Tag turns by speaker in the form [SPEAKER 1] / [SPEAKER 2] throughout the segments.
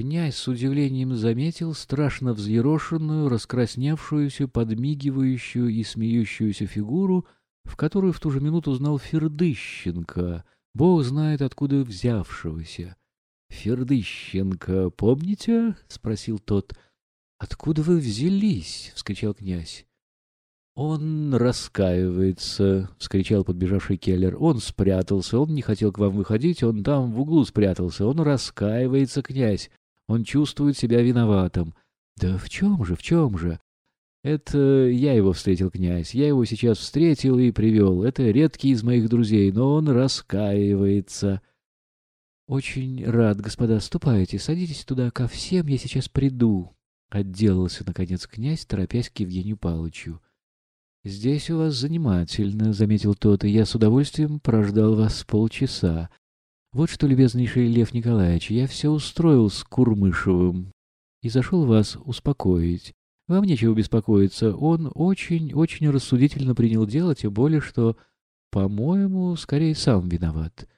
[SPEAKER 1] Князь с удивлением заметил страшно взъерошенную, раскрасневшуюся, подмигивающую и смеющуюся фигуру, в которую в ту же минуту узнал Фердыщенко, бог знает откуда взявшегося. «Фердыщенко, помните?» — спросил тот. «Откуда вы взялись?» — вскричал князь. «Он раскаивается!» — вскричал подбежавший Келлер. «Он спрятался, он не хотел к вам выходить, он там в углу спрятался. Он раскаивается, князь. Он чувствует себя виноватым». «Да в чем же, в чем же?» «Это я его встретил, князь. Я его сейчас встретил и привел. Это редкий из моих друзей, но он раскаивается». «Очень рад, господа. Ступайте, садитесь туда ко всем, я сейчас приду». Отделался, наконец, князь, торопясь к Евгению Павловичу. «Здесь у вас занимательно», — заметил тот, — «и я с удовольствием прождал вас полчаса. Вот что, любезнейший Лев Николаевич, я все устроил с Курмышевым и зашел вас успокоить. Вам нечего беспокоиться, он очень-очень рассудительно принял дело, тем более, что, по-моему, скорее сам виноват».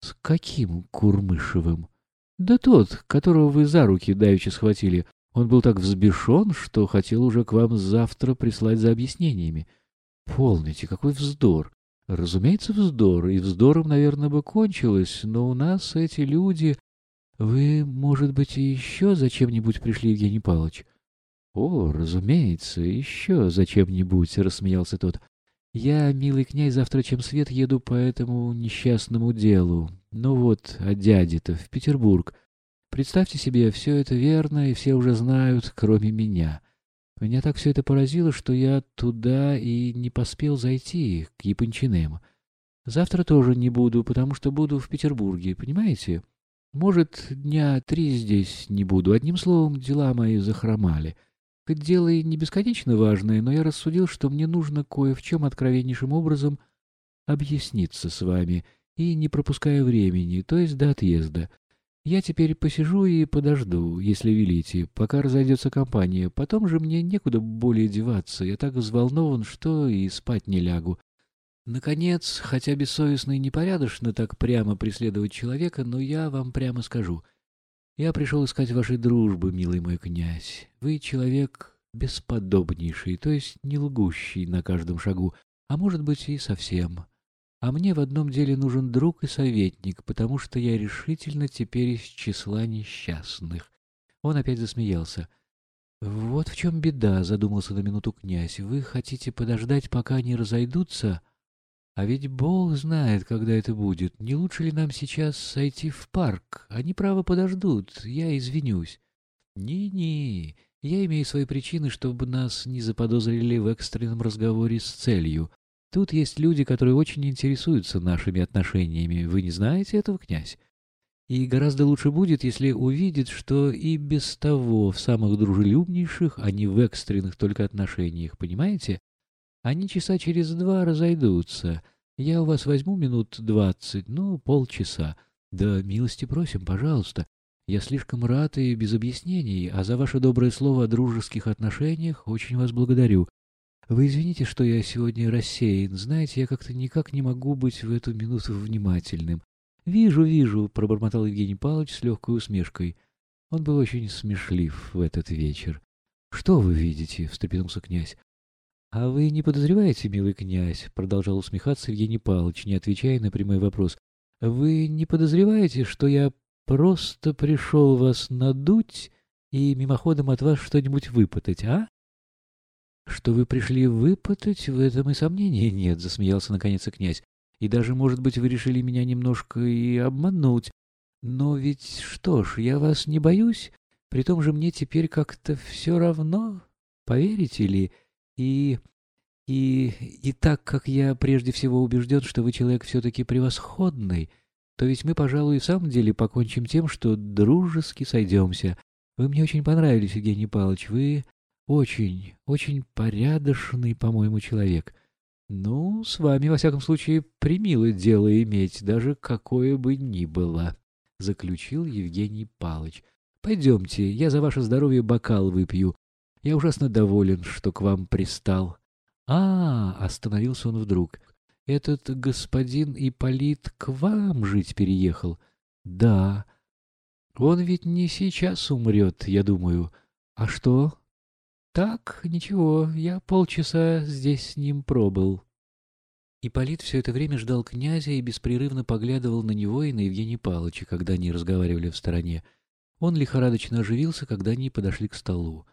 [SPEAKER 1] «С каким Курмышевым?» «Да тот, которого вы за руки давеча схватили. Он был так взбешен, что хотел уже к вам завтра прислать за объяснениями. Полните, какой вздор! Разумеется, вздор, и вздором, наверное, бы кончилось, но у нас эти люди... Вы, может быть, еще зачем-нибудь пришли, Евгений Павлович? — О, разумеется, еще зачем-нибудь, — рассмеялся тот. — Я, милый князь, завтра чем свет еду по этому несчастному делу. Ну вот, о дяде-то, в Петербург. Представьте себе, все это верно, и все уже знают, кроме меня. Меня так все это поразило, что я туда и не поспел зайти, к Япончиным. Завтра тоже не буду, потому что буду в Петербурге, понимаете? Может, дня три здесь не буду. Одним словом, дела мои захромали. Хоть дело и не бесконечно важное, но я рассудил, что мне нужно кое в чем откровеннейшим образом объясниться с вами, и не пропуская времени, то есть до отъезда. Я теперь посижу и подожду, если велите, пока разойдется компания. Потом же мне некуда более деваться. Я так взволнован, что и спать не лягу. Наконец, хотя бессовестно и непорядочно так прямо преследовать человека, но я вам прямо скажу. Я пришел искать вашей дружбы, милый мой князь. Вы человек бесподобнейший, то есть не лгущий на каждом шагу, а может быть и совсем. А мне в одном деле нужен друг и советник, потому что я решительно теперь из числа несчастных. Он опять засмеялся. «Вот в чем беда», — задумался на минуту князь. «Вы хотите подождать, пока они разойдутся? А ведь Бог знает, когда это будет. Не лучше ли нам сейчас сойти в парк? Они, право, подождут. Я извинюсь». «Не-не, я имею свои причины, чтобы нас не заподозрили в экстренном разговоре с целью. Тут есть люди, которые очень интересуются нашими отношениями. Вы не знаете этого, князь? И гораздо лучше будет, если увидят, что и без того в самых дружелюбнейших, а не в экстренных только отношениях, понимаете? Они часа через два разойдутся. Я у вас возьму минут двадцать, ну, полчаса. Да милости просим, пожалуйста. Я слишком рад и без объяснений, а за ваше доброе слово о дружеских отношениях очень вас благодарю. Вы извините, что я сегодня рассеян. Знаете, я как-то никак не могу быть в эту минуту внимательным. «Вижу, вижу», — пробормотал Евгений Павлович с легкой усмешкой. Он был очень смешлив в этот вечер. «Что вы видите?» — встрепенулся князь. «А вы не подозреваете, милый князь?» — продолжал усмехаться Евгений Павлович, не отвечая на прямой вопрос. «Вы не подозреваете, что я просто пришел вас надуть и мимоходом от вас что-нибудь выпытать, а?» Что вы пришли выпытать, в этом и сомнения нет, — засмеялся наконец князь. И даже, может быть, вы решили меня немножко и обмануть. Но ведь что ж, я вас не боюсь, при том же мне теперь как-то все равно, поверите ли, и... И, и так как я прежде всего убежден, что вы человек все-таки превосходный, то ведь мы, пожалуй, и в самом деле покончим тем, что дружески сойдемся. Вы мне очень понравились, Евгений Павлович. Вы очень, очень порядочный, по-моему, человек. Ну, с вами, во всяком случае, примило дело иметь, даже какое бы ни было, — заключил Евгений Палыч. Пойдемте, я за ваше здоровье бокал выпью. Я ужасно доволен, что к вам пристал. А, остановился он вдруг. Этот господин Ипполит к вам жить переехал? Да. Он ведь не сейчас умрет, я думаю. А что? Так, ничего, я полчаса здесь с ним пробыл. Ипполит все это время ждал князя и беспрерывно поглядывал на него и на Евгения Павловича, когда они разговаривали в стороне. Он лихорадочно оживился, когда они подошли к столу.